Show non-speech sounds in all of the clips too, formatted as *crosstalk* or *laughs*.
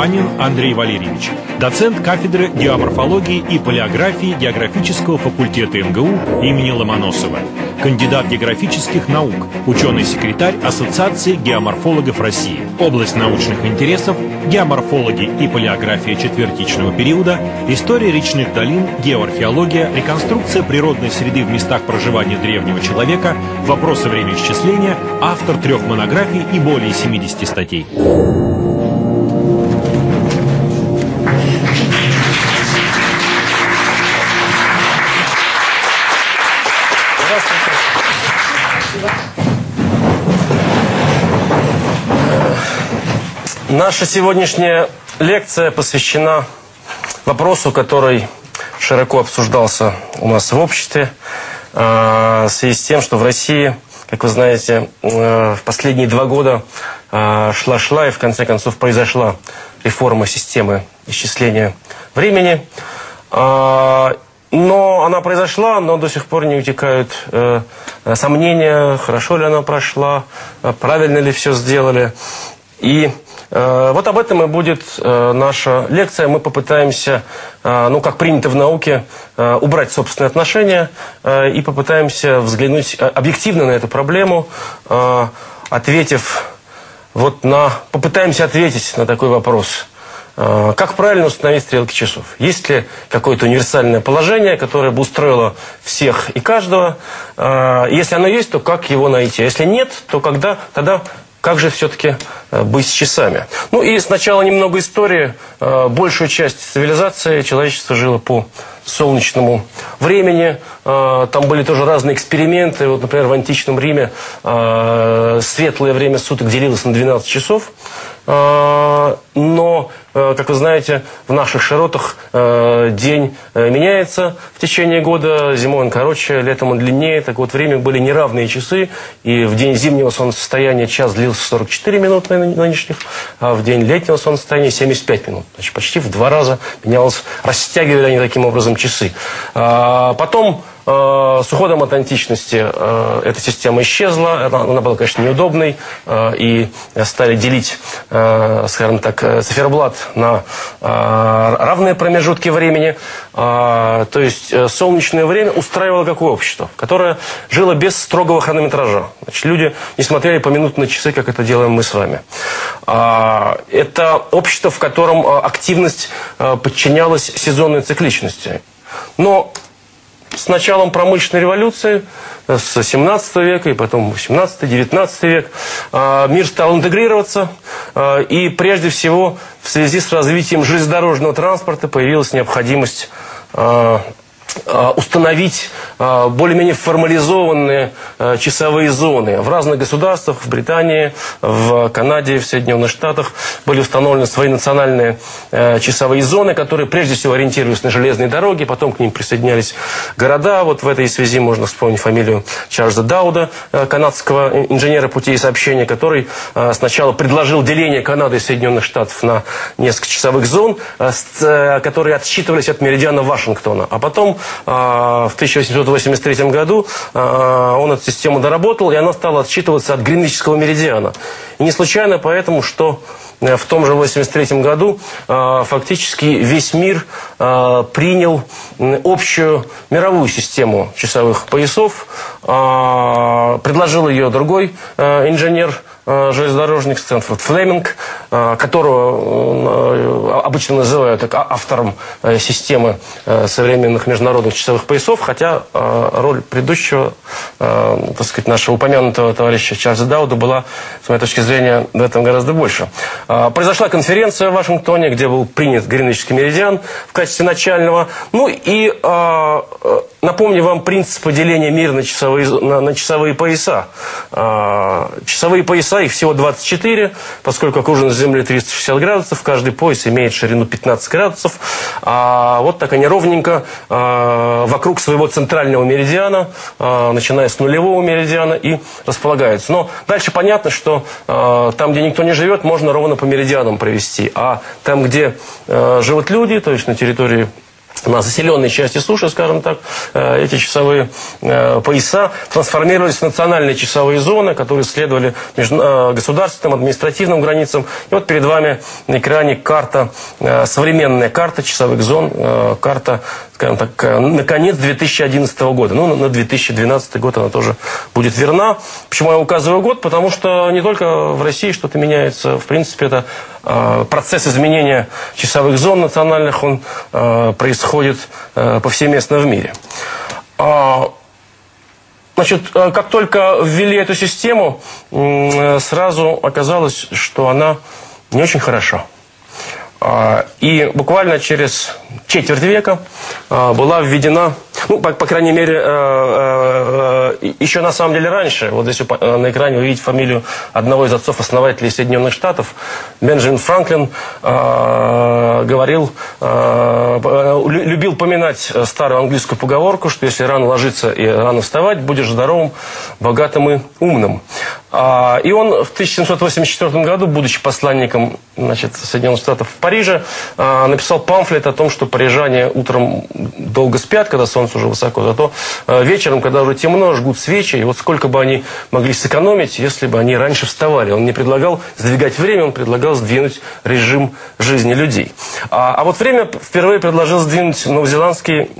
Панин Андрей Валерьевич, доцент кафедры геоморфологии и палеографии географического факультета МГУ имени Ломоносова, кандидат географических наук, ученый-секретарь Ассоциации геоморфологов России. Область научных интересов – геоморфологи и палеография четвертичного периода, история речных долин, геоархеология, реконструкция природной среды в местах проживания древнего человека, вопросы времяисчисления, автор трех монографий и более 70 статей. Наша сегодняшняя лекция посвящена вопросу, который широко обсуждался у нас в обществе, а, в связи с тем, что в России, как вы знаете, э, в последние два года шла-шла и в конце концов произошла реформа системы исчисления времени. А, но она произошла, но до сих пор не утекают э, сомнения, хорошо ли она прошла, правильно ли все сделали. И Э, вот об этом и будет э, наша лекция. Мы попытаемся, э, ну, как принято в науке, убрать собственные отношения и попытаемся взглянуть объективно на эту проблему, ответив вот на... Попытаемся ответить на такой вопрос. Как правильно установить стрелки часов? Есть ли какое-то универсальное положение, которое бы устроило всех и каждого? Если оно есть, то как его найти? Если нет, то когда, тогда как же все-таки э, быть с часами? Ну и сначала немного истории. Э, большую часть цивилизации человечество жило по солнечному времени. Э, там были тоже разные эксперименты. Вот, например, в античном Риме светлое время суток делилось на 12 часов. Но как вы знаете, в наших широтах э, день э, меняется в течение года. Зимой он короче, летом он длиннее. Так вот, время были неравные часы. И в день зимнего солнцестояния час длился 44 минуты нынешних, а в день летнего солнцестояния 75 минут. Значит, почти в два раза менялось, растягивали они таким образом часы. А, потом Э, с уходом от античности э, эта система исчезла, она, была, конечно, неудобной, э, и стали делить, скажем так, циферблат на равные промежутки времени. То есть солнечное время устраивало какое общество, которое жило без строгого хронометража. Значит, люди не смотрели по минуту на часы, как это делаем мы с вами. Это общество, в котором активность подчинялась сезонной цикличности. Но с началом промышленной революции, э, с 17 века и потом 18-19 век, э, мир стал интегрироваться, э, и прежде всего в связи с развитием железнодорожного транспорта появилась необходимость Э, установить э, более-менее формализованные э, часовые зоны. В разных государствах, в Британии, в Канаде, в Соединенных Штатах были установлены свои национальные часовые зоны, которые прежде всего ориентировались на железные дороги, потом к ним присоединялись города. Вот в этой связи можно вспомнить фамилию Чарльза Дауда, канадского инженера путей сообщения, который сначала предложил деление Канады и Соединенных Штатов на несколько часовых зон, которые отсчитывались от меридиана Вашингтона, а потом в 1883 году а, он эту систему доработал, и она стала отсчитываться от Гринвичского меридиана. И не случайно поэтому, что э, в том же 1983 году а, фактически весь мир принял общую мировую систему часовых поясов, предложил ее другой э, инженер железнодорожник Стэнфорд Флеминг, э, которого э, обычно называют автором системы современных международных часовых поясов, хотя роль предыдущего, так сказать, нашего упомянутого товарища Чарльза Дауда была, с моей точки зрения, в этом гораздо больше. Произошла конференция в Вашингтоне, где был принят Гринвичский меридиан в качестве начального. Ну и напомню вам принцип поделения мира на часовые, на, на часовые пояса. А, часовые пояса, их всего 24, поскольку окруженность Земли 360 градусов, каждый пояс имеет ширину 15 градусов. А вот так они ровненько а, вокруг своего центрального меридиана, а, начиная с нулевого меридиана, и располагаются. Но дальше понятно, что а, там, где никто не живет, можно ровно по меридианам провести. А там, где а, живут люди, то есть на территории на заселенной части суши, скажем так, э, эти часовые э, пояса трансформировались в национальные часовые зоны, которые следовали между э, государственным, административным границам. И вот перед вами на экране карта, современная карта часовых зон, карта, скажем так, на конец 2011 года. Ну, на 2012 год она тоже будет верна. Почему я указываю год? Потому что не только в России что-то меняется. В принципе, это процесс изменения часовых зон национальных, он происходит происходит э, повсеместно в мире. А, значит, э, как только ввели эту систему, сразу оказалось, что она не очень хороша. А, и буквально через четверть века а, была введена, ну, по, по крайней мере, э, э, еще на самом деле раньше, вот здесь на экране вы видите фамилию одного из отцов-основателей Соединенных Штатов, Бенджамин Франклин, э, говорил, любил поминать старую английскую поговорку, что если рано ложиться и рано вставать, будешь здоровым, богатым и умным. А, и он в 1784 году, будучи посланником значит, Соединенных Штатов в Париже, написал памфлет о том, что парижане утром долго спят, когда солнце уже высоко, зато а, вечером, когда уже темно, жгут свечи, и вот сколько бы они могли сэкономить, если бы они раньше вставали. Он не предлагал сдвигать время, он предлагал сдвинуть режим жизни людей. А, а вот время впервые предложил сдвинуть новозеландский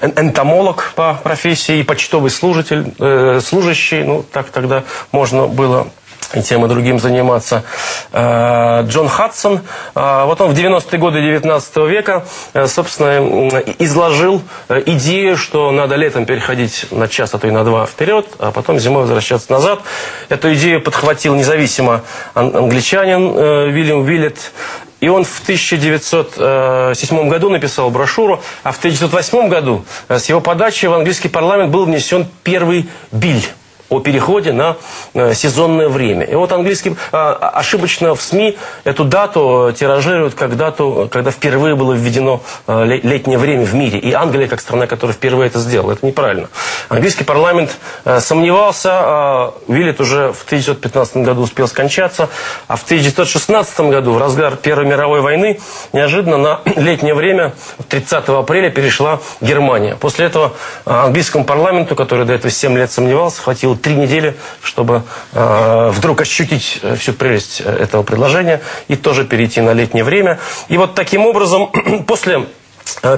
энтомолог по профессии и почтовый служитель, э, служащий, ну так тогда можно было и тем и другим заниматься. Э, Джон Хадсон, э, вот он в 90-е годы 19 века, э, собственно, изложил идею, что надо летом переходить на час, а то и на два вперед, а потом зимой возвращаться назад. Эту идею подхватил независимо англичанин Вильям Виллет, и он в 1907 году написал брошюру, а в 1908 году с его подачи в английский парламент был внесен первый биль о переходе на э, сезонное время. И вот английский а, ошибочно в СМИ эту дату тиражируют как дату, когда впервые было введено э, летнее время в мире. И Англия как страна, которая впервые это сделала. Это неправильно. Английский парламент э, сомневался, а Виллет уже в 1915 году успел скончаться, а в 1916 году, в разгар Первой мировой войны, неожиданно на *clears throat* летнее время 30 апреля перешла Германия. После этого английскому парламенту, который до этого 7 лет сомневался, хватило три недели, чтобы э, вдруг ощутить э, всю прелесть э, этого предложения и тоже перейти на летнее время. И вот таким образом, *clears throat* после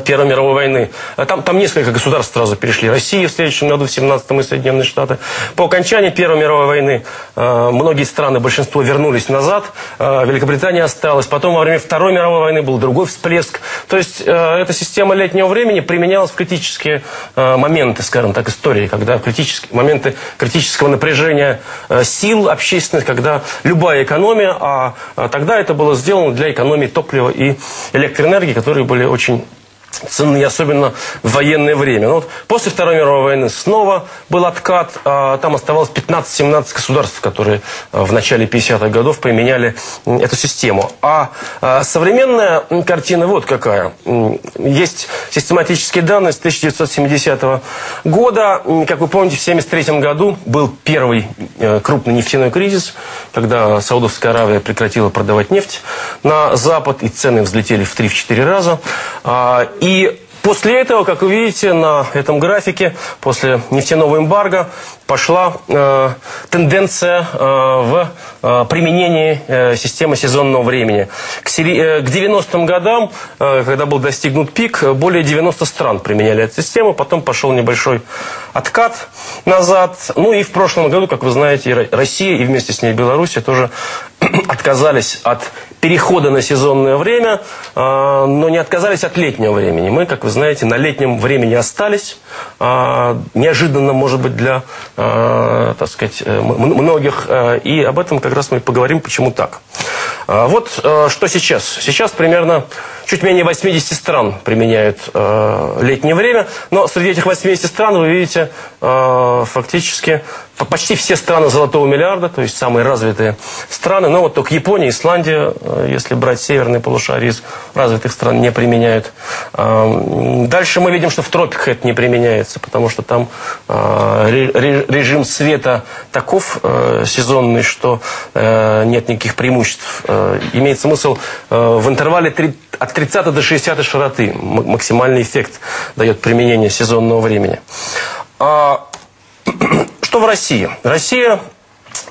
Первой мировой войны. Э, там, там несколько государств сразу перешли. Россия в следующем году, в 17-м, и Соединенные Штаты. По окончании Первой мировой войны э, многие страны, большинство вернулись назад. Э, Великобритания осталась. Потом во время Второй мировой войны был другой всплеск. То есть э, эта система летнего времени применялась в критические э, моменты, скажем так, истории, когда критические моменты критического напряжения э, сил общественных, когда любая экономия, а, а тогда это было сделано для экономии топлива и электроэнергии, которые были очень ценны, особенно в военное время. Ну, вот после Второй мировой войны снова был откат. А, там оставалось 15-17 государств, которые а, в начале 50-х годов применяли эту систему. А, а современная картина вот какая. Есть систематические данные с 1970 года. Как вы помните, в 1973 году был первый э, крупный нефтяной кризис, когда Саудовская Аравия прекратила продавать нефть на Запад, и цены взлетели в 3-4 раза. После этого, как вы видите на этом графике, после нефтяного эмбарго пошла э, тенденция э, в э, применении э, системы сезонного времени. К, э, к 90-м годам, э, когда был достигнут пик, более 90 стран применяли эту систему, потом пошел небольшой откат назад. Ну и в прошлом году, как вы знаете, Россия и вместе с ней Белоруссия тоже *clears throat* отказались от перехода на сезонное время, а, но не отказались от летнего времени. Мы, как вы знаете, на летнем времени остались. А, неожиданно, может быть, для, так сказать, э, многих. И об этом как раз мы поговорим, почему так. Вот что сейчас. Сейчас примерно чуть менее 80 стран применяют э, летнее время, но среди этих 80 стран вы видите э, фактически почти все страны золотого миллиарда, то есть самые развитые страны, но вот только Япония, Исландия, э, если брать северные полушария из развитых стран, не применяют. Э, дальше мы видим, что в тропиках это не применяется, потому что там э, режим света таков сезонный, что нет никаких преимуществ. Имеет смысл в интервале от 30 до 60 широты максимальный эффект дает применение сезонного времени. А, *clears throat* что в России? Россия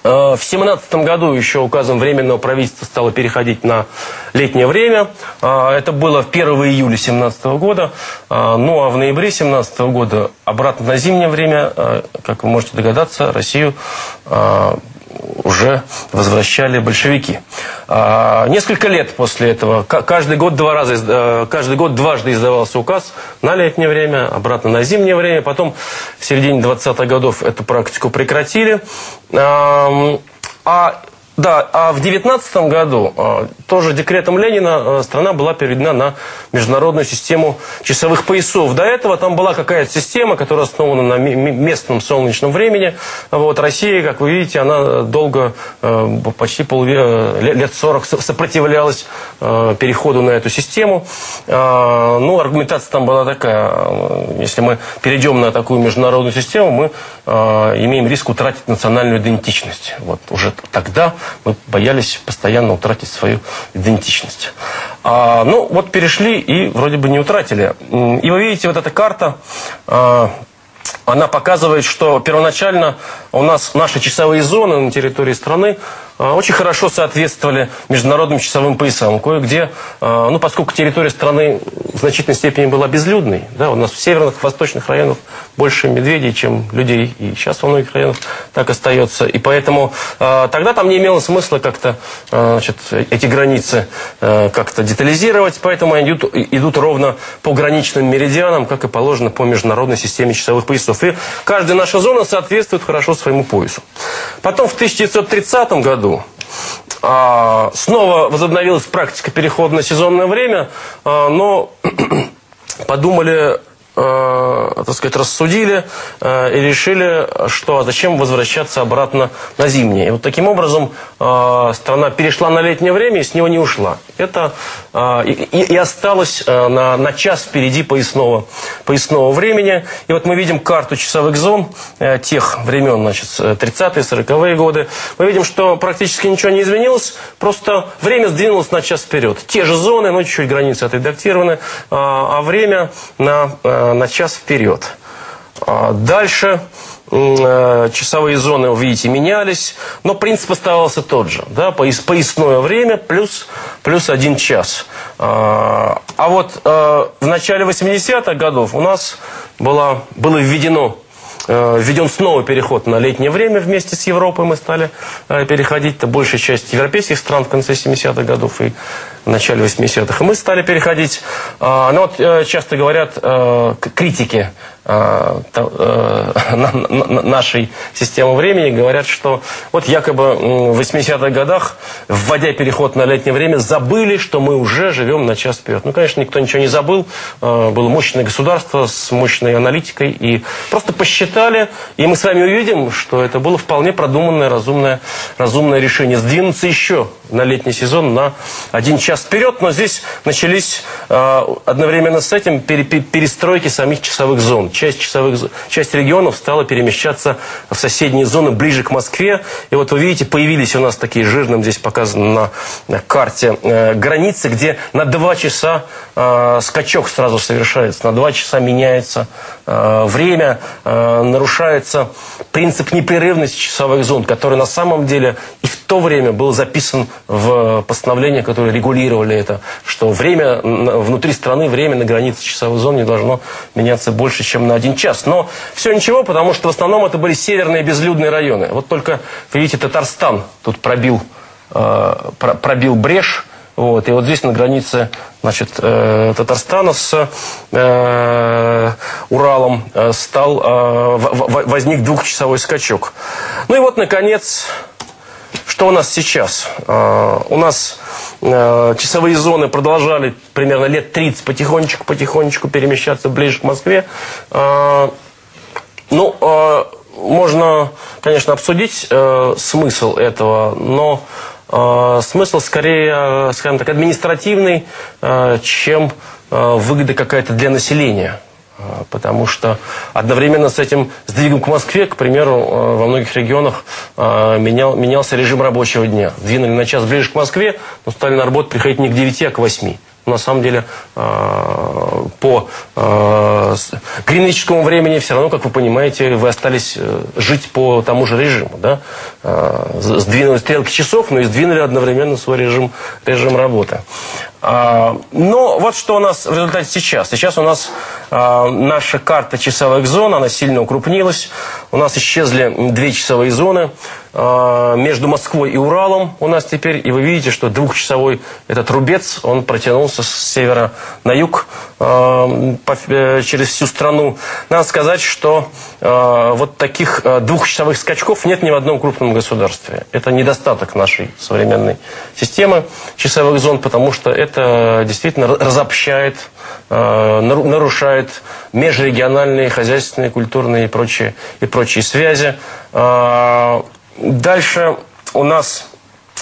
э, в семнадцатом году еще указом Временного правительства стало переходить на летнее время. Э, это было в 1 июля 17 года. Э, ну а в ноябре 17 года обратно на зимнее время, как вы можете догадаться, Россию уже возвращали большевики. А, несколько лет после этого, каждый год, два раза, э, каждый год дважды издавался указ на летнее время, обратно на зимнее время. Потом в середине 20-х годов эту практику прекратили. А да, а в 19 году а, тоже декретом Ленина а, страна была переведена на международную систему часовых поясов. До этого там была какая-то система, которая основана на местном солнечном времени. Вот Россия, как вы видите, она долго, а, почти полвека, лет 40 сопротивлялась переходу на эту систему. Ну, аргументация там была такая. Если мы перейдем на такую международную систему, мы имеем риск утратить национальную идентичность. Вот уже тогда мы боялись постоянно утратить свою идентичность. А, ну, вот перешли и вроде бы не утратили. И вы видите, вот эта карта, а, она показывает, что первоначально у нас наши часовые зоны на территории страны очень хорошо соответствовали международным часовым поясам. Кое-где, а, ну, поскольку территория страны в значительной степени была безлюдной, да, у нас в северных, восточных районах больше медведей, чем людей, и сейчас во многих районах так остается. И поэтому э, тогда там не имело смысла как-то эти границы как-то детализировать, поэтому они идут, идут ровно по граничным меридианам, как и положено по международной системе часовых поясов. И каждая наша зона соответствует хорошо своему поясу. Потом в 1930 году а, снова возобновилась практика перехода на сезонное время, а, но *clears throat* подумали э, так сказать, рассудили э, и решили, что а зачем возвращаться обратно на зимнее. И вот таким образом э, страна перешла на летнее время и с него не ушла. Это э, и, и осталось э, на, на час впереди поясного, поясного времени. И вот мы видим карту часовых зон э, тех времен, значит, 30-е, 40-е годы. Мы видим, что практически ничего не изменилось, просто время сдвинулось на час вперед. Те же зоны, но чуть-чуть границы отредактированы, э, а время на э, на час вперед. А дальше э, часовые зоны, вы видите, менялись, но принцип оставался тот же. Да, поясное время плюс, плюс один час. А, а вот э, в начале 80-х годов у нас было, было введено Э, введен снова переход на летнее время вместе с Европой. Мы стали э, переходить. Это большая часть европейских стран в конце 70-х годов и в начале 80-х. И мы стали переходить. А, ну вот э, часто говорят критики Э, *laughs* нашей системы времени говорят, что вот якобы в 80-х годах, вводя переход на летнее время, забыли, что мы уже живем на час вперед. Ну, конечно, никто ничего не забыл. Э, было мощное государство с мощной аналитикой. И просто посчитали, и мы с вами увидим, что это было вполне продуманное, разумное, разумное решение. Сдвинуться еще на летний сезон на один час вперед. Но здесь начались э, одновременно с этим перестройки самих часовых зон часть, часовых, часть регионов стала перемещаться в соседние зоны ближе к Москве. И вот вы видите, появились у нас такие жирным, здесь показано на карте, э, границы, где на два часа э, скачок сразу совершается, на два часа меняется э, время, э, нарушается принцип непрерывности часовых зон, который на самом деле и в то время был записан в постановлениях, которые регулировали это, что время внутри страны, время на границе часовых зон не должно меняться больше, чем на один час. Но все ничего, потому что в основном это были северные безлюдные районы. Вот только, видите, Татарстан тут пробил, э, пробил брешь. Вот, и вот здесь на границе значит, э, Татарстана с э, Уралом э, стал, э, возник двухчасовой скачок. Ну и вот, наконец, что у нас сейчас? Э, у нас часовые зоны продолжали примерно лет 30 потихонечку-потихонечку перемещаться ближе к Москве. Э, ну, э, можно, конечно, обсудить э, смысл этого, но э, смысл скорее, скажем так, административный, э, чем э, выгода какая-то для населения. А, потому что одновременно с этим сдвигом к Москве, к примеру, э, во многих регионах э, менял, менялся режим рабочего дня. Двинули на час ближе к Москве, но стали на работу приходить не к 9, а к 8 на самом деле э, по гринвичскому времени все равно, как вы понимаете, вы остались жить по тому же режиму. Да? Сдвинули стрелки часов, но и сдвинули одновременно свой режим, режим работы. А, но вот что у нас в результате сейчас. Сейчас у нас а, наша карта часовых зон, она сильно укрупнилась. У нас исчезли две часовые зоны а, между Москвой и Уралом у нас теперь. И вы видите, что двухчасовой этот рубец, он протянулся с севера на юг э, через всю страну. Надо сказать, что вот таких двухчасовых скачков нет ни в одном крупном государстве. Это недостаток нашей современной системы часовых зон, потому что это действительно разобщает, э, нарушает межрегиональные, хозяйственные, культурные и прочие, и прочие связи. Э, дальше у нас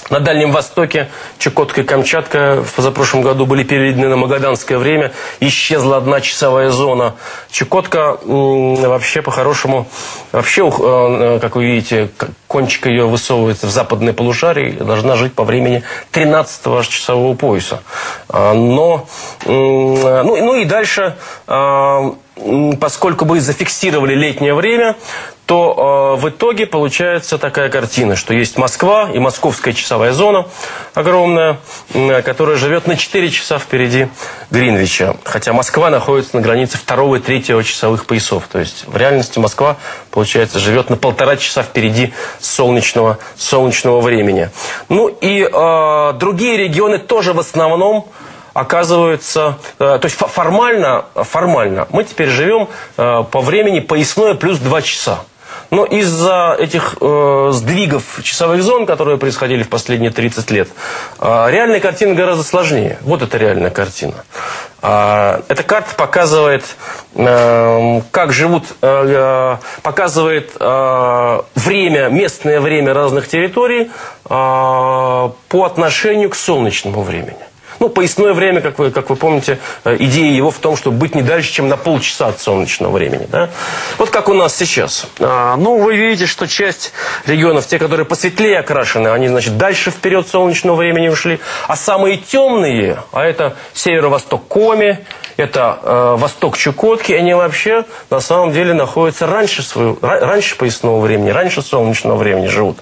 на Дальнем Востоке Чукотка и Камчатка в позапрошлом году были переведены на магаданское время. Исчезла одна часовая зона. Чукотка вообще по-хорошему, вообще, э, как вы видите, кончик ее высовывается в западное полушарие и должна жить по времени 13-го часового пояса. А, но, ну, ну и дальше а, поскольку мы зафиксировали летнее время, то э, в итоге получается такая картина, что есть Москва и московская часовая зона огромная, э, которая живет на 4 часа впереди Гринвича. Хотя Москва находится на границе второго и третьего часовых поясов. То есть в реальности Москва, получается, живет на полтора часа впереди солнечного, солнечного времени. Ну и э, другие регионы тоже в основном оказывается, э, то есть формально, формально мы теперь живем э, по времени поясное плюс 2 часа. Но из-за этих э, сдвигов часовых зон, которые происходили в последние 30 лет, э, реальная картина гораздо сложнее. Вот это реальная картина. Э, эта карта показывает, э, как живут, э, показывает время, местное время разных территорий по отношению к солнечному времени. Ну, поясное время, как вы, как вы помните, э, идея его в том, чтобы быть не дальше, чем на полчаса от солнечного времени. Да? Вот как у нас сейчас. А, ну, вы видите, что часть регионов, те, которые посветлее окрашены, они, значит, дальше вперед солнечного времени ушли. А самые темные, а это северо-восток Коми, это э, восток Чукотки, они вообще на самом деле находятся раньше, своего, раньше поясного времени, раньше солнечного времени живут.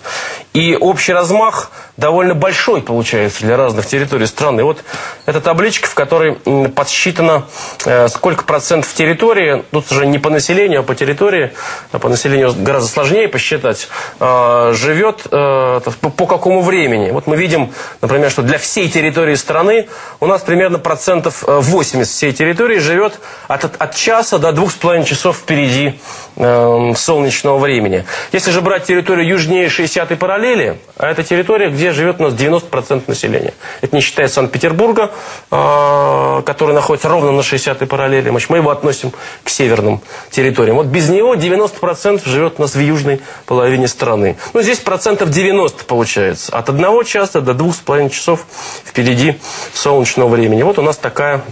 И общий размах довольно большой получается для разных территорий страны. Вот эта табличка, в которой подсчитано, э, сколько процентов территории, тут уже не по населению, а по территории, а по населению гораздо сложнее посчитать, э, живет э, по какому времени. Вот мы видим, например, что для всей территории страны у нас примерно процентов 80 всей территории живет от, от часа до двух с половиной часов впереди солнечного времени. Если же брать территорию южнее 60-й параллели, а это территория, где живет у нас 90% населения. Это не считая Санкт-Петербурга, а, который находится ровно на 60-й параллели. Мы его относим к северным территориям. Вот без него 90% живет у нас в южной половине страны. Ну, здесь процентов 90 получается. От одного часа до двух с половиной часов впереди солнечного времени. Вот у нас такая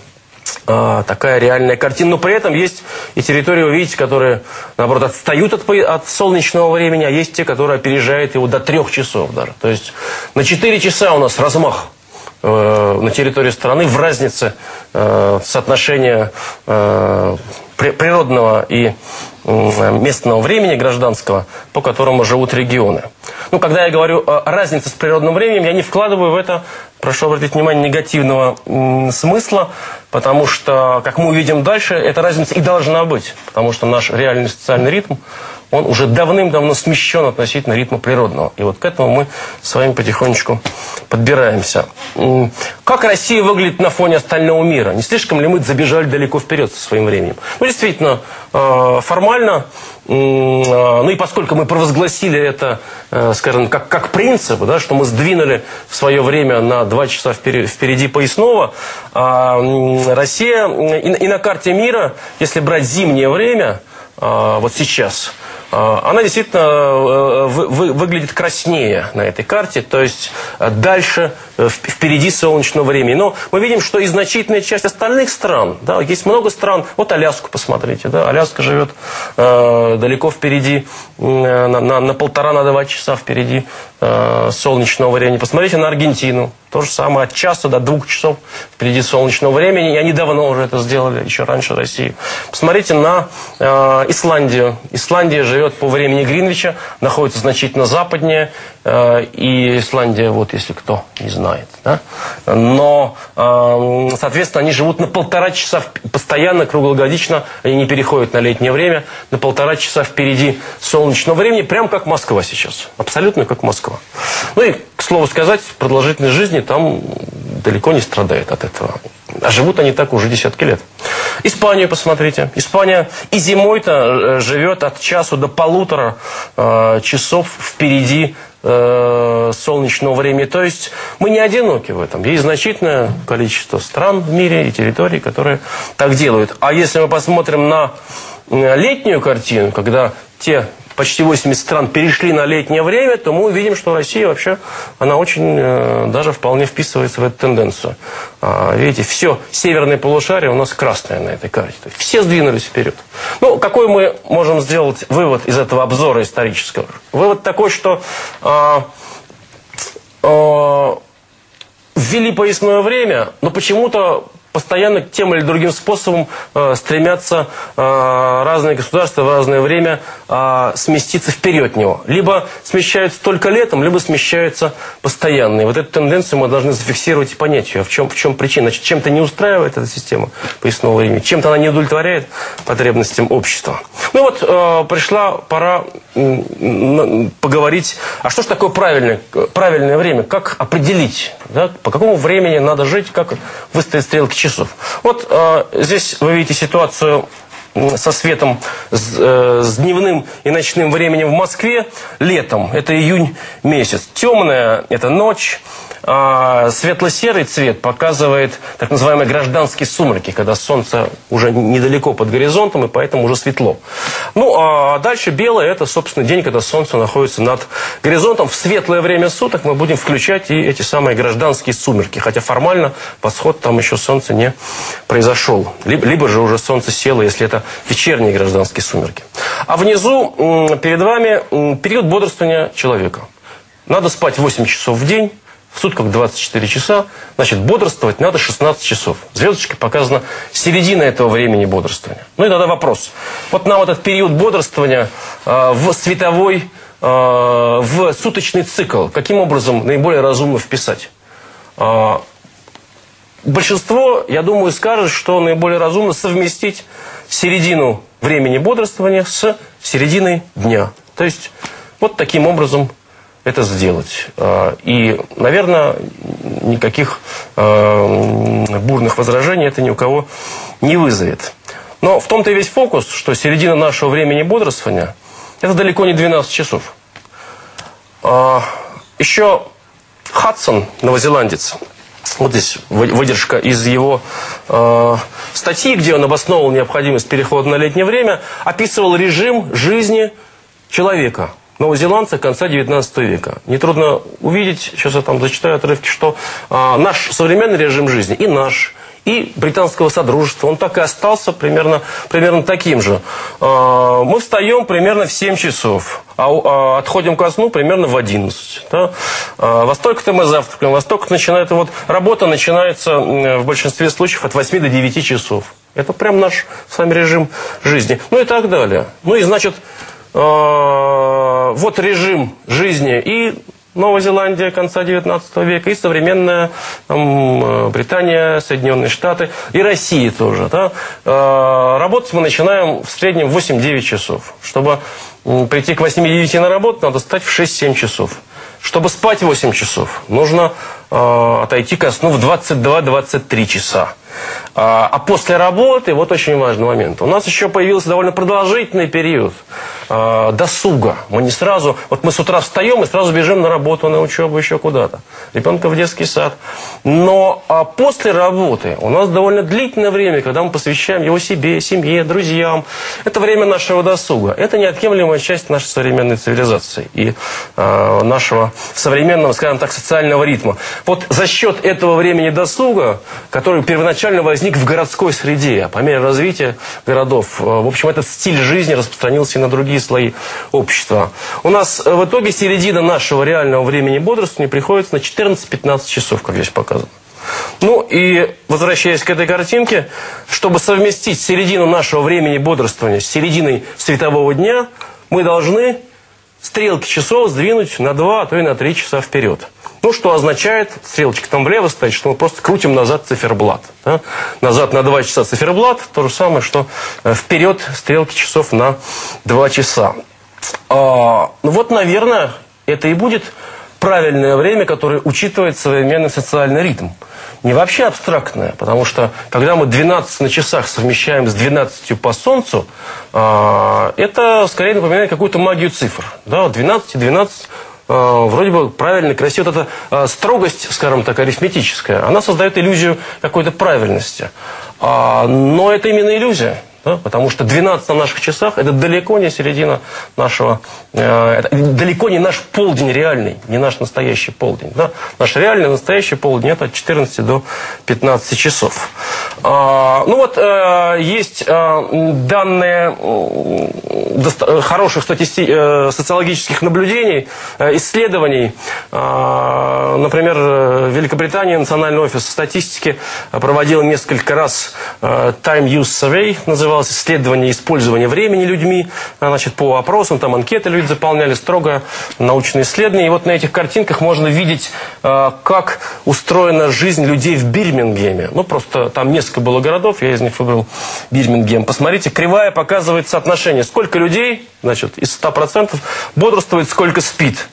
а, такая реальная картина. Но при этом есть и территории, вы видите, которые, наоборот, отстают от, от солнечного времени, а есть те, которые опережают его до трех часов даже. То есть на 4 часа у нас размах на территории страны в разнице э, соотношения э, природного и местного времени гражданского, по которому живут регионы. Ну, когда я говорю о разнице с природным временем, я не вкладываю в это, прошу обратить внимание, негативного смысла, потому что, как мы увидим дальше, эта разница и должна быть, потому что наш реальный социальный ритм, он уже давным-давно смещен относительно ритма природного. И вот к этому мы с вами потихонечку подбираемся. Как Россия выглядит на фоне остального мира? Не слишком ли мы забежали далеко вперед со своим временем? Ну, действительно, э, формально э, ну и поскольку мы провозгласили это, э, скажем, как, как принцип, да, что мы сдвинули в свое время на два часа впереди, впереди поясного, а, Россия и на карте мира, если брать зимнее время, а, вот сейчас, она действительно э, выглядит краснее на этой карте, то есть э, дальше, э, впереди солнечного времени. Но мы видим, что и значительная часть остальных стран, да, есть много стран, вот Аляску посмотрите, да, Аляска живет э, далеко впереди, э, на, на, на полтора, на два часа впереди солнечного времени. Посмотрите на Аргентину, то же самое, от часа до двух часов впереди солнечного времени. И они давно уже это сделали, еще раньше России. Посмотрите на э, Исландию. Исландия живет по времени Гринвича, находится значительно западнее. Э, и Исландия, вот если кто не знает. Да? Но, э, соответственно, они живут на полтора часа постоянно, круглогодично. Они не переходят на летнее время. На полтора часа впереди солнечного времени, прям как Москва сейчас. Абсолютно как Москва. Ну и, к слову сказать, продолжительность жизни жизни там далеко не страдает от этого. А живут они так уже десятки лет. Испанию посмотрите. Испания и зимой-то э, живет от часу до полутора э, часов впереди э, солнечного времени. То есть мы не одиноки в этом. Есть значительное количество стран в мире и территорий, которые так делают. А если мы посмотрим на э, летнюю картину, когда те почти 80 стран перешли на летнее время, то мы увидим, что Россия вообще, она очень э, даже вполне вписывается в эту тенденцию. А, видите, все северное полушарие у нас красное на этой карте. То есть все сдвинулись вперед. Ну, какой мы можем сделать вывод из этого обзора исторического? Вывод такой, что а, а, ввели поясное время, но почему-то постоянно тем или другим способом э, стремятся э, разные государства в разное время э, сместиться вперед него. Либо смещаются только летом, либо смещаются постоянно. И вот эту тенденцию мы должны зафиксировать и понять ее. В чем, в чем причина? Значит, чем-то не устраивает эта система поясного времени, чем-то она не удовлетворяет потребностям общества. Ну вот э, пришла пора э, поговорить, а что же такое правильное, правильное время? Как определить? Да? По какому времени надо жить? Как выставить стрелки часов. Вот э, здесь вы видите ситуацию со светом, с, э, с дневным и ночным временем в Москве летом. Это июнь месяц. Темная – это ночь. А светло-серый цвет показывает так называемые гражданские сумерки, когда солнце уже недалеко под горизонтом, и поэтому уже светло. Ну, а дальше белое – это, собственно, день, когда солнце находится над горизонтом. В светлое время суток мы будем включать и эти самые гражданские сумерки, хотя формально восход там еще солнце не произошел. Либо, либо же уже солнце село, если это вечерние гражданские сумерки. А внизу перед вами период бодрствования человека. Надо спать 8 часов в день, в сутках 24 часа, значит, бодрствовать надо 16 часов. Звездочкой показана середина этого времени бодрствования. Ну и тогда вопрос. Вот нам этот период бодрствования э, в световой, э, в суточный цикл, каким образом наиболее разумно вписать? Э, большинство, я думаю, скажет, что наиболее разумно совместить середину времени бодрствования с серединой дня. То есть вот таким образом это сделать. А, и, наверное, никаких а, бурных возражений это ни у кого не вызовет. Но в том-то и весь фокус, что середина нашего времени бодрствования – это далеко не 12 часов. А, еще Хадсон, новозеландец, вот здесь выдержка из его э, статьи, где он обосновывал необходимость перехода на летнее время, описывал режим жизни человека – новозеландца конца 19 века. Нетрудно увидеть, сейчас я там зачитаю отрывки, что а, наш современный режим жизни и наш, и британского содружества, он так и остался примерно, примерно таким же. А, мы встаем примерно в 7 часов, а, а отходим ко сну примерно в 11. Да? А, во столько-то мы завтракаем, во столько начинает, вот работа начинается в большинстве случаев от 8 до 9 часов. Это прям наш с вами режим жизни. Ну и так далее. Ну и значит, вот режим жизни и Новая Зеландия конца 19 века, и современная там, э, Британия, Соединенные Штаты, и Россия тоже. Да? Э, работать мы начинаем в среднем 8-9 часов. Чтобы прийти к 8-9 на работу, надо стать в 6-7 часов. Чтобы спать 8 часов, нужно э, отойти ко сну в 22-23 часа. А, а после работы, вот очень важный момент, у нас еще появился довольно продолжительный период э, досуга. Мы не сразу, вот мы с утра встаем и сразу бежим на работу, на учебу, еще куда-то. Ребенка в детский сад. Но а после работы у нас довольно длительное время, когда мы посвящаем его себе, семье, друзьям. Это время нашего досуга. Это неотъемлемая часть нашей современной цивилизации и э, нашего современного, скажем так, социального ритма. Вот за счет этого времени досуга, который первоначально возник в городской среде, а по мере развития городов, э, в общем, этот стиль жизни распространился и на другие слои общества. У нас э, в итоге середина нашего реального времени бодрствования приходится на 14-15 часов, как здесь показано. Ну и, возвращаясь к этой картинке, чтобы совместить середину нашего времени бодрствования с серединой светового дня, мы должны стрелки часов сдвинуть на 2, а то и на 3 часа вперед. Ну, что означает, стрелочка там влево стоит, что мы просто крутим назад циферблат. Да? Назад на 2 часа циферблат, то же самое, что э, вперед стрелки часов на 2 часа. А, ну вот, наверное, это и будет правильное время, которое учитывает современный социальный ритм. Не вообще абстрактное, потому что когда мы 12 на часах совмещаем с 12 по Солнцу, э, это скорее напоминает какую-то магию цифр. Да, 12 и 12 э, вроде бы правильно, красиво. Вот эта э, строгость, скажем так, арифметическая, она создает иллюзию какой-то правильности. А, но это именно иллюзия. Да? Потому что 12 на наших часах это далеко не середина нашего, э, это далеко не наш полдень реальный, не наш настоящий полдень. Да? Наш реальный настоящий полдень это от 14 до 15 часов. А, ну вот э, есть э, данные э, хороших статисти... Э, социологических наблюдений, э, исследований. А, например, в Великобритании Национальный офис статистики проводил несколько раз Time Use Survey, называется называлось исследование использования времени людьми. Значит, по опросам, там анкеты люди заполняли, строго научные исследования. И вот на этих картинках можно видеть, э, как устроена жизнь людей в Бирмингеме. Ну, просто там несколько было городов, я из них выбрал Бирмингем. Посмотрите, кривая показывает соотношение. Сколько людей, значит, из 100% бодрствует, сколько спит.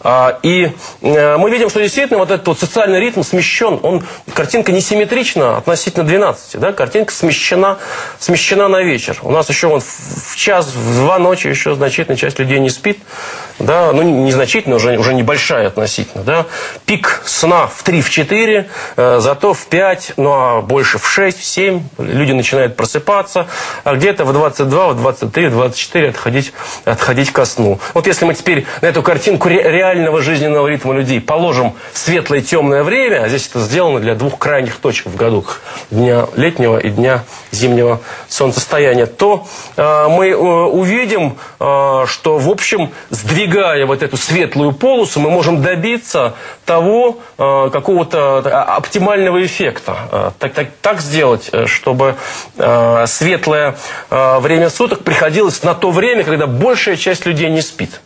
А, и э, мы видим, что действительно вот этот вот социальный ритм смещен. Он, картинка несимметрична относительно 12. Да? Картинка смещена, смещена перенесена на вечер. У нас еще вон в час, в два ночи еще значительная часть людей не спит. Да, ну, незначительно, уже, уже небольшая относительно. Да. Пик сна в 3-4, э, зато в 5, ну а больше в 6, в 7 люди начинают просыпаться, а где-то в 22, в 23, в 24 отходить, отходить ко сну. Вот если мы теперь на эту картинку ре реального жизненного ритма людей положим светлое темное время, а здесь это сделано для двух крайних точек в году, дня летнего и дня зимнего солнцестояния, то э, мы э, увидим, э, что, в общем, сдвигая вот эту светлую полосу, мы можем добиться того э, какого-то э, оптимального эффекта. Э, так, так, так сделать, э, чтобы э, светлое э, время суток приходилось на то время, когда большая часть людей не спит.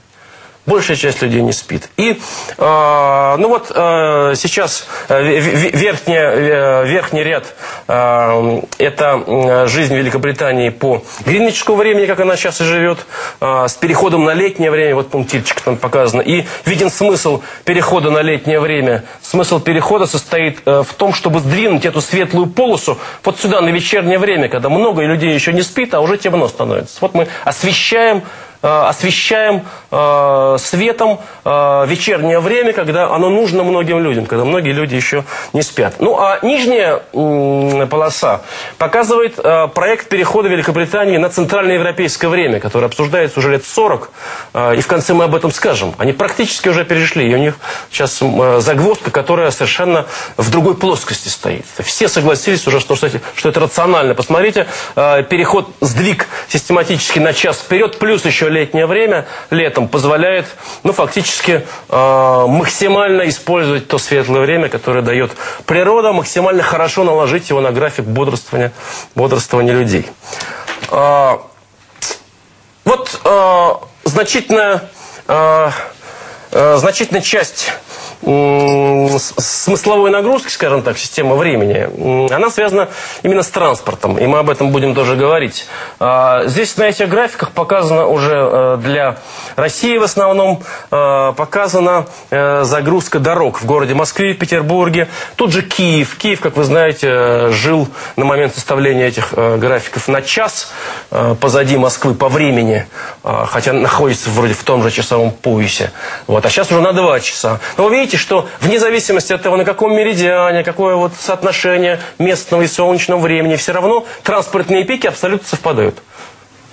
Большая часть людей не спит. И, э, ну вот, э, сейчас э, верхняя, верхний ряд э, это жизнь Великобритании по гринвичскому времени, как она сейчас и живет, э, с переходом на летнее время, вот пунктирчик там показано. И виден смысл перехода на летнее время. Смысл перехода состоит э, в том, чтобы сдвинуть эту светлую полосу вот сюда, на вечернее время, когда много людей еще не спит, а уже темно становится. Вот мы освещаем освещаем э, светом э, вечернее время, когда оно нужно многим людям, когда многие люди еще не спят. Ну, а нижняя полоса показывает проект перехода Великобритании на центральноевропейское время, который обсуждается уже лет 40, и в конце мы об этом скажем. Они практически уже перешли, и у них сейчас загвоздка, которая совершенно в другой плоскости стоит. Все согласились уже, что, что это рационально. Посмотрите, переход, сдвиг систематически на час вперед, плюс еще летнее время, летом, позволяет, ну, фактически э, максимально использовать то светлое время, которое дает природа, максимально хорошо наложить его на график бодрствования, бодрствования людей. Э, вот э, значительная... Э, значительная часть смысловой нагрузки, скажем так, системы времени, она связана именно с транспортом, и мы об этом будем тоже говорить. А, здесь на этих графиках показано уже э, для России в основном, э, показана э, загрузка дорог в городе Москве, Петербурге. Тут же Киев. Киев, как вы знаете, жил на момент составления этих графиков на час позади Москвы по времени, хотя находится вроде в том же часовом поясе. Вот. А сейчас уже на два часа. Но вы видите, что вне зависимости от того, на каком меридиане, какое вот соотношение местного и солнечного времени, все равно транспортные пики абсолютно совпадают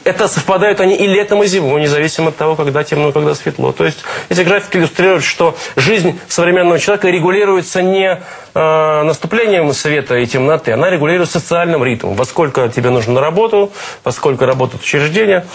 это совпадают они и летом, и зимой, независимо от того, когда темно, когда светло. То есть эти графики иллюстрируют, что жизнь современного человека регулируется не э, наступлением света и темноты, она регулируется социальным ритмом. Во сколько тебе нужно на работу, во сколько работают учреждения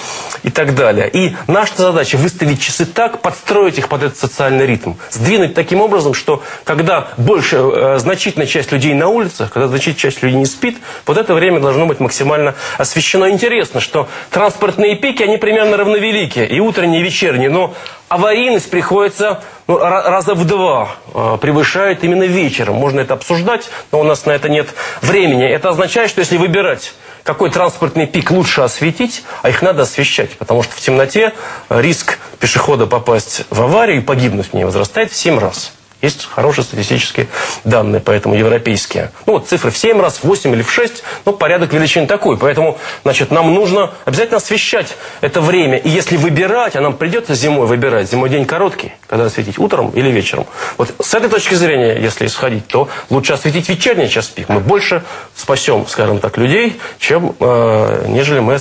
и так далее. И наша задача выставить часы так, подстроить их под этот социальный ритм. Сдвинуть таким образом, что когда больше, э, значительная часть людей на улицах, когда значительная часть людей не спит, вот это время должно быть максимально освещено. Интересно, что транспортные пики, они примерно равновелики, и утренние, и вечерние, но аварийность приходится ну, раза в два, э, превышает именно вечером. Можно это обсуждать, но у нас на это нет времени. Это означает, что если выбирать, какой транспортный пик лучше осветить, а их надо освещать, потому что в темноте риск пешехода попасть в аварию и погибнуть в ней возрастает в 7 раз. Есть хорошие статистические данные, поэтому европейские. Ну вот цифры в 7 раз, в 8 или в 6, ну порядок величин такой. Поэтому, значит, нам нужно обязательно освещать это время. И если выбирать, а нам придется зимой выбирать, зимой день короткий, когда осветить, утром или вечером. Вот с этой точки зрения, если исходить, то лучше осветить вечерний час пик. Мы больше спасем, скажем так, людей, чем э, нежели мы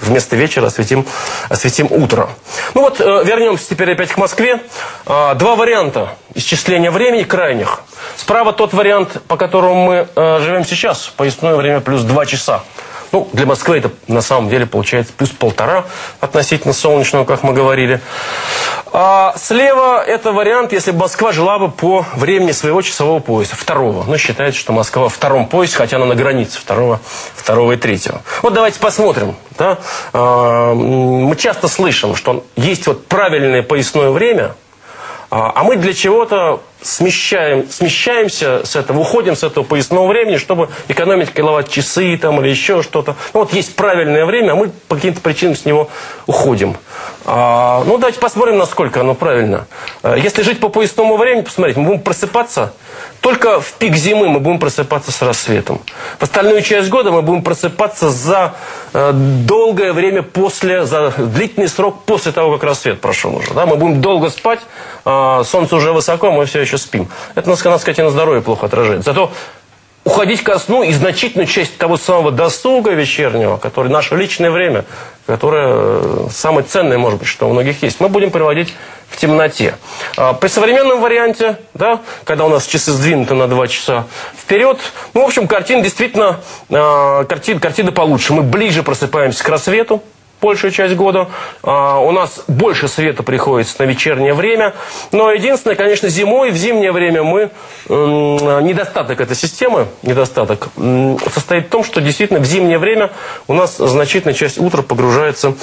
вместо вечера осветим, осветим утро. Ну вот, э, вернемся теперь опять к Москве. Э, два варианта исчисления времени крайних. Справа тот вариант, по которому мы э, живем сейчас, поясное время плюс 2 часа. Ну, для Москвы это на самом деле получается плюс полтора относительно солнечного, как мы говорили. А слева это вариант, если бы Москва жила бы по времени своего часового пояса, второго. Но считается, что Москва во втором поясе, хотя она на границе второго, второго и третьего. Вот давайте посмотрим. Да? А, мы часто слышим, что есть вот правильное поясное время – а, а мы для чего-то смещаем, смещаемся с этого, уходим с этого поясного времени, чтобы экономить киловатт-часы там, или еще что-то. Ну, вот есть правильное время, а мы по каким-то причинам с него уходим. А, ну, давайте посмотрим, насколько оно правильно. А, если жить по поясному времени, посмотрите, мы будем просыпаться только в пик зимы мы будем просыпаться с рассветом. В остальную часть года мы будем просыпаться за э, долгое время после, за длительный срок после того, как рассвет прошел уже. Да? Мы будем долго спать, э, солнце уже высоко, мы все еще спим. Это, надо сказать, и на здоровье плохо отражает. Зато уходить ко сну и значительную часть того самого досуга вечернего, который наше личное время, которое э, самое ценное, может быть, что у многих есть, мы будем проводить в темноте. А, при современном варианте, да, когда у нас часы сдвинуты на 2 часа вперед, ну, в общем, картина действительно, картина, картина получше. Мы ближе просыпаемся к рассвету, большую часть года. А, у нас больше света приходится на вечернее время. Но единственное, конечно, зимой, в зимнее время мы... Недостаток этой системы, недостаток, состоит в том, что действительно в зимнее время у нас значительная часть утра погружается в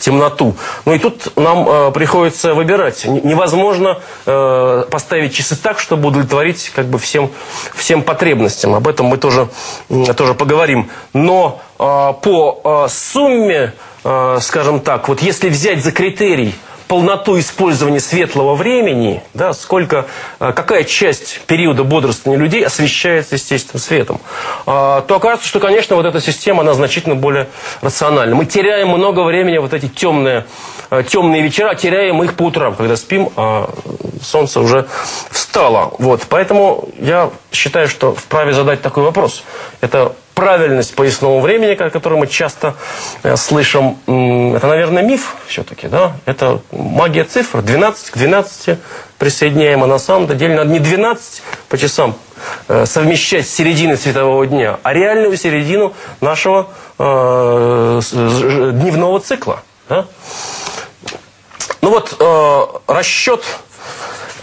темноту. Ну и тут нам э, приходится выбирать. Невозможно э, поставить часы так, чтобы удовлетворить как бы всем, всем потребностям. Об этом мы тоже, э, тоже поговорим. Но э, по э, сумме, э, скажем так, вот если взять за критерий полноту использования светлого времени, да, сколько, э, какая часть периода бодрствования людей освещается естественным светом, а, то окажется, что, конечно, вот эта система, она значительно более рациональна. Мы теряем много времени, вот эти темные, э, темные вечера, теряем их по утрам, когда спим, а солнце уже встало. Вот, поэтому я считаю, что вправе задать такой вопрос. Это правильность поясного времени, о которой мы часто э, слышим, это, наверное, миф все-таки, да? Это магия цифр. 12 к 12 присоединяем, а на самом деле надо не 12 по часам э, совмещать с серединой светового дня, а реальную середину нашего э, дневного цикла. Да? Ну вот, э, расчет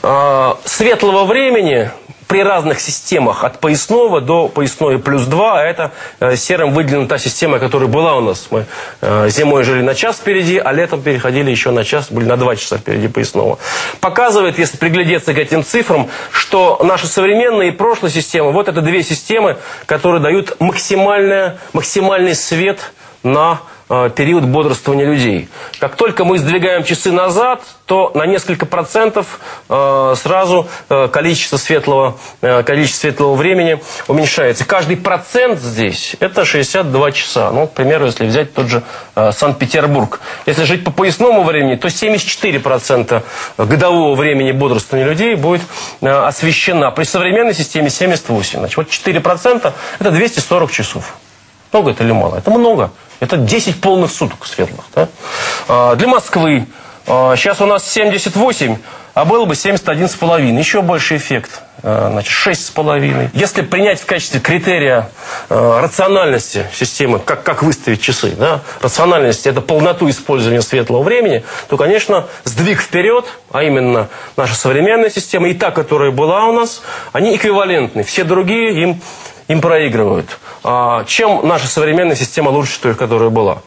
э, светлого времени при разных системах от поясного до поясной плюс 2, а это э, серым выделена та система, которая была у нас. Мы э, зимой жили на час впереди, а летом переходили еще на час, были на 2 часа впереди поясного. Показывает, если приглядеться к этим цифрам, что наши современные и прошлые системы, вот это две системы, которые дают максимальное, максимальный свет на период бодрствования людей. Как только мы сдвигаем часы назад, то на несколько процентов э, сразу э, количество светлого, количество светлого времени уменьшается. Каждый процент здесь это 62 часа. Ну, к примеру, если взять тот же Санкт-Петербург. Если жить по поясному времени, то 74% годового времени бодрствования людей будет освещена. При современной системе 78. Значит, вот 4% это 240 часов. Много это или мало? Это много. Это 10 полных суток светлых. Да? А, для Москвы а, сейчас у нас 78, а было бы 71,5. Еще больше эффект. А, значит, 6,5. Если принять в качестве критерия а, рациональности системы, как, как выставить часы, да, рациональности – это полноту использования светлого времени, то, конечно, сдвиг вперед, а именно наша современная система и та, которая была у нас, они эквивалентны. Все другие им им проигрывают. А чем наша современная система лучше той, которая была?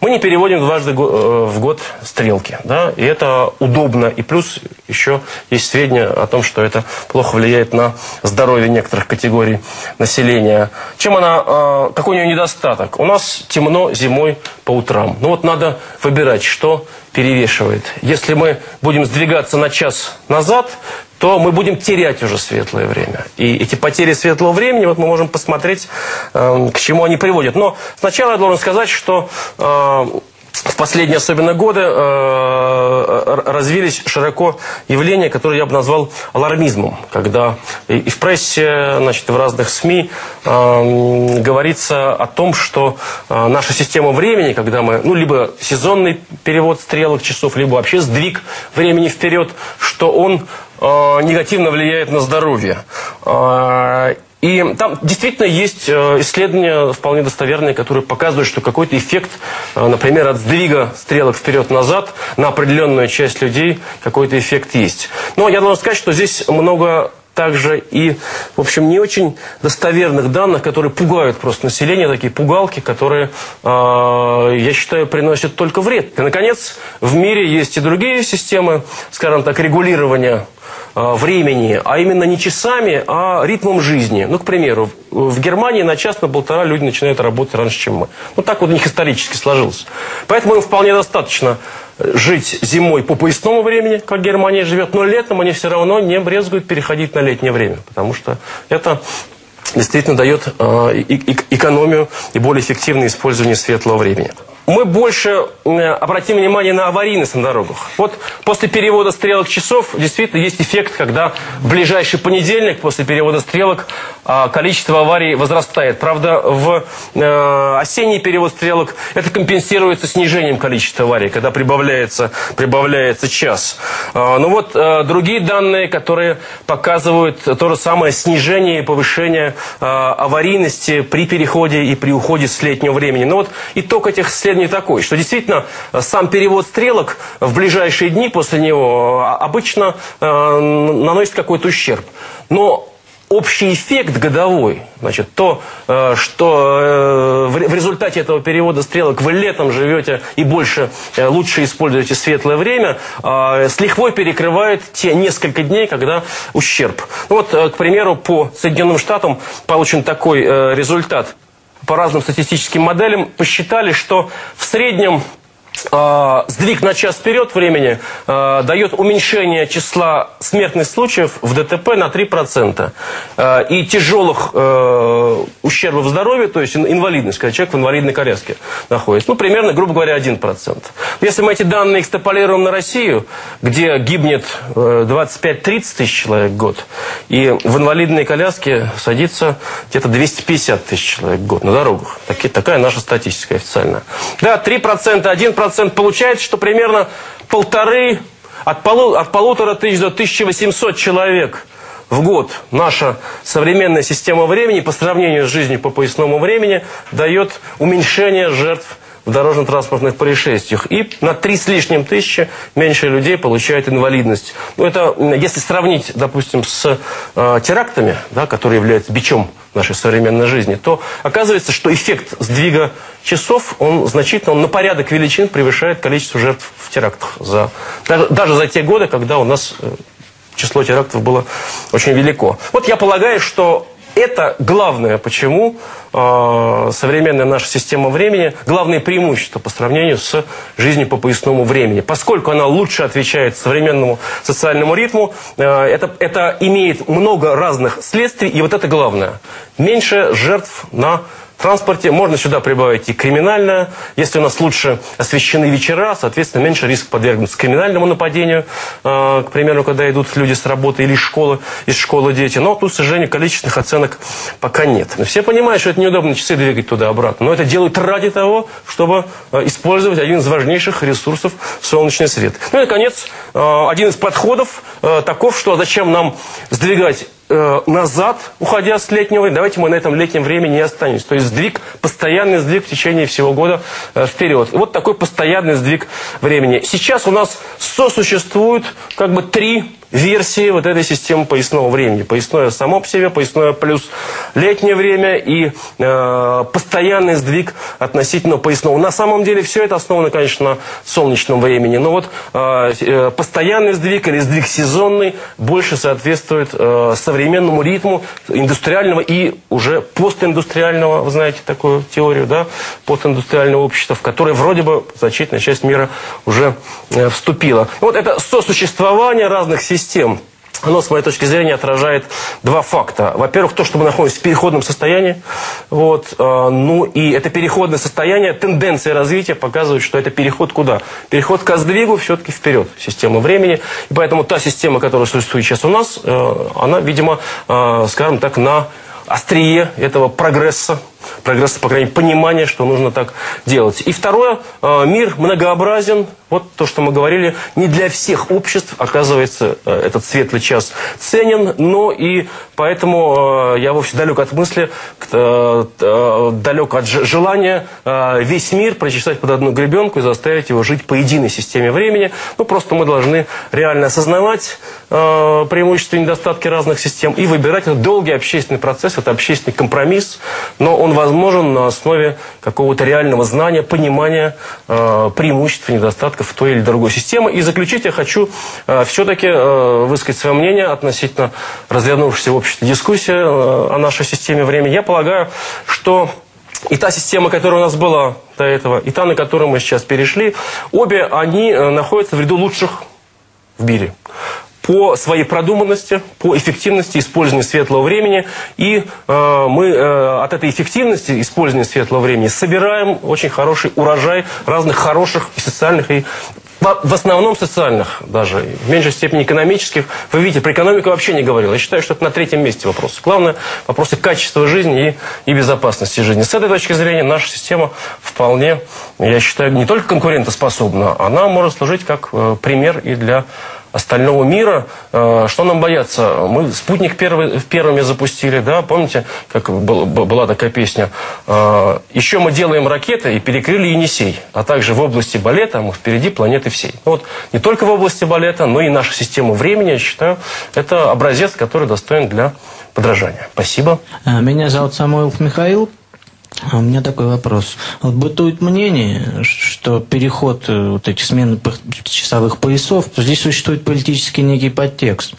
Мы не переводим дважды э, в год стрелки, да, и это удобно. И плюс еще есть сведения о том, что это плохо влияет на здоровье некоторых категорий населения. Чем она, а, какой у нее недостаток? У нас темно зимой по утрам. Ну вот надо выбирать, что перевешивает. Если мы будем сдвигаться на час назад, то мы будем терять уже светлое время. И эти потери светлого времени, вот мы можем посмотреть, э, к чему они приводят. Но сначала я должен сказать, что э, в последние особенно годы э, развились широко явления, которые я бы назвал алармизмом, когда и в прессе, значит, в разных СМИ э, говорится о том, что э, наша система времени, когда мы, ну, либо сезонный перевод стрелок часов, либо вообще сдвиг времени вперед, что он негативно влияет на здоровье. Э, и там действительно есть э, исследования вполне достоверные, которые показывают, что какой-то эффект, э, например, от сдвига стрелок вперед-назад на определенную часть людей какой-то эффект есть. Но я должен сказать, что здесь много также и, в общем, не очень достоверных данных, которые пугают просто население, такие пугалки, которые, э, я считаю, приносят только вред. И, наконец, в мире есть и другие системы, скажем так, регулирования времени, а именно не часами, а ритмом жизни. Ну, к примеру, в Германии на час на полтора люди начинают работать раньше, чем мы. Ну, так вот у них исторически сложилось. Поэтому им вполне достаточно жить зимой по поясному времени, как Германия живет, но летом они все равно не брезгуют переходить на летнее время, потому что это действительно дает э, экономию и более эффективное использование светлого времени мы больше обратим внимание на аварийность на дорогах. Вот после перевода стрелок часов действительно есть эффект, когда в ближайший понедельник после перевода стрелок а, количество аварий возрастает. Правда, в э, осенний перевод стрелок это компенсируется снижением количества аварий, когда прибавляется, прибавляется час. А, ну вот э, другие данные, которые показывают то же самое снижение и повышение аварийности при переходе и при уходе с летнего времени. Но ну вот итог этих исследований не такой, что действительно э, сам перевод стрелок в ближайшие дни после него э, обычно э, наносит какой-то ущерб. Но общий эффект годовой, значит, то, что в результате этого перевода стрелок вы летом живете и больше, лучше используете светлое время, с лихвой перекрывает те несколько дней, когда ущерб. Ну вот, к примеру, по Соединенным Штатам получен такой результат по разным статистическим моделям посчитали, что в среднем э, сдвиг на час вперед времени э, дает уменьшение числа смертных случаев в ДТП на 3%. Э, и тяжелых э, ущербов здоровью, то есть инвалидность, когда человек в инвалидной коляске находится. Ну, примерно, грубо говоря, 1%. Если мы эти данные экстраполируем на Россию, где гибнет э, 25-30 тысяч человек в год, и в инвалидной коляске садится где-то 250 тысяч человек в год на дорогах. Такая наша статистика официальная. Да, 3%, 1% процент получается, что примерно полторы, от, полу, от полутора тысяч до 1800 человек в год. Наша современная система времени по сравнению с жизнью по поясному времени дает уменьшение жертв в дорожно-транспортных происшествиях. И на три с лишним тысячи меньше людей получают инвалидность. Ну, это, если сравнить, допустим, с э, терактами, да, которые являются бичом нашей современной жизни, то оказывается, что эффект сдвига часов, он значительно, он на порядок величин превышает количество жертв в терактах. За, даже, даже за те годы, когда у нас э, число терактов было очень велико. Вот я полагаю, что это главное, почему э, современная наша система времени, главное преимущество по сравнению с жизнью по поясному времени. Поскольку она лучше отвечает современному социальному ритму, э, это, это имеет много разных следствий, и вот это главное. Меньше жертв на транспорте. Можно сюда прибавить и криминальное. Если у нас лучше освещены вечера, соответственно, меньше риск подвергнуться криминальному нападению. Э, к примеру, когда идут люди с работы или из школы, из школы дети. Но тут, к сожалению, количественных оценок пока нет. Все понимают, что это неудобно часы двигать туда-обратно. Но это делают ради того, чтобы э, использовать один из важнейших ресурсов – солнечный свет. Ну и, наконец, э, один из подходов таков, что зачем нам сдвигать э, назад, уходя с летнего, давайте мы на этом летнем времени не останемся. То есть сдвиг, постоянный сдвиг в течение всего года э, вперед. Вот такой постоянный сдвиг времени. Сейчас у нас сосуществуют как бы три версии вот этой системы поясного времени. Поясное само по себе, поясное плюс летнее время и э, постоянный сдвиг относительно поясного. На самом деле все это основано, конечно, на солнечном времени. Но вот э, э, постоянный сдвиг или сдвиг сезонный больше соответствует э, современному ритму индустриального и уже постиндустриального, вы знаете такую теорию, да, постиндустриального общества, в которое вроде бы значительная часть мира уже э, вступила. Вот это сосуществование разных систем систем, оно, с моей точки зрения, отражает два факта. Во-первых, то, что мы находимся в переходном состоянии. Вот, э, ну и это переходное состояние, тенденция развития показывает, что это переход куда? Переход к сдвигу все-таки вперед системы времени. И поэтому та система, которая существует сейчас у нас, э, она, видимо, э, скажем так, на острие этого прогресса прогресса, по крайней мере, понимания, что нужно так делать. И второе, э, мир многообразен. Вот то, что мы говорили, не для всех обществ, оказывается, э, этот светлый час ценен, но и поэтому э, я вовсе далек от мысли, далек от желания весь мир прочесать под одну гребенку и заставить его жить по единой системе времени. Ну, просто мы должны реально осознавать преимущества и недостатки разных систем и выбирать. Это долгий общественный процесс, это общественный компромисс, но он возможен на основе какого-то реального знания, понимания э, преимуществ и недостатков той или другой системы. И заключить я хочу э, все-таки э, высказать свое мнение относительно развернувшейся в обществе дискуссии э, о нашей системе времени. Я полагаю, что и та система, которая у нас была до этого, и та, на которую мы сейчас перешли, обе они э, находятся в ряду лучших в мире по своей продуманности, по эффективности использования светлого времени. И э, мы э, от этой эффективности использования светлого времени собираем очень хороший урожай разных хороших и социальных, и в основном социальных даже, в меньшей степени экономических. Вы видите, про экономику вообще не говорил. Я считаю, что это на третьем месте вопрос. Главное, вопросы качества жизни и, и безопасности жизни. С этой точки зрения наша система вполне, я считаю, не только конкурентоспособна, она может служить как э, пример и для остального мира. Э, что нам бояться? Мы спутник первый, первыми запустили, да, помните, как был, была такая песня? Э, Еще мы делаем ракеты и перекрыли Енисей, а также в области балета мы впереди планеты всей. Вот не только в области балета, но и наша система времени, я считаю, это образец, который достоин для подражания. Спасибо. Э, меня зовут Самойлов Михаил. А у меня такой вопрос. Вот бытует мнение, что переход э, вот этих смен часовых поясов, здесь существует политический некий подтекст.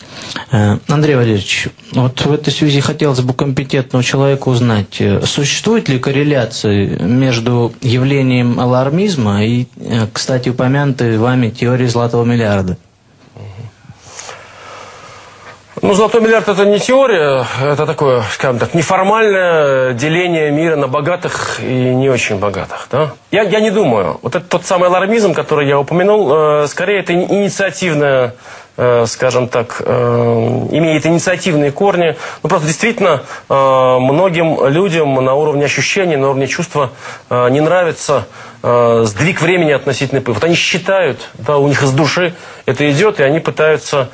Э, Андрей Валерьевич, вот в этой связи хотелось бы компетентного человека узнать, э, существует ли корреляция между явлением алармизма и, кстати, упомянутой вами теорией золотого миллиарда? Ну, золотой миллиард это не теория, это такое, скажем так, неформальное деление мира на богатых и не очень богатых. Да? Я, я не думаю. Вот этот тот самый алармизм, который я упомянул, э, скорее это инициативная скажем так, э, имеет инициативные корни. Ну, просто действительно э, многим людям на уровне ощущений, на уровне чувства не нравится сдвиг времени относительно... Вот они считают, да, у них из души это идет, и они пытаются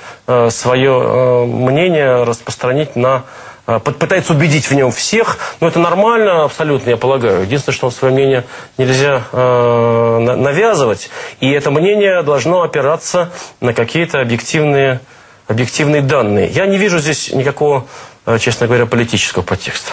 свое мнение распространить на э, пытается убедить в нем всех. Но это нормально абсолютно, я полагаю. Единственное, что свое мнение нельзя э, навязывать. И это мнение должно опираться на какие-то объективные, объективные данные. Я не вижу здесь никакого, э, честно говоря, политического подтекста.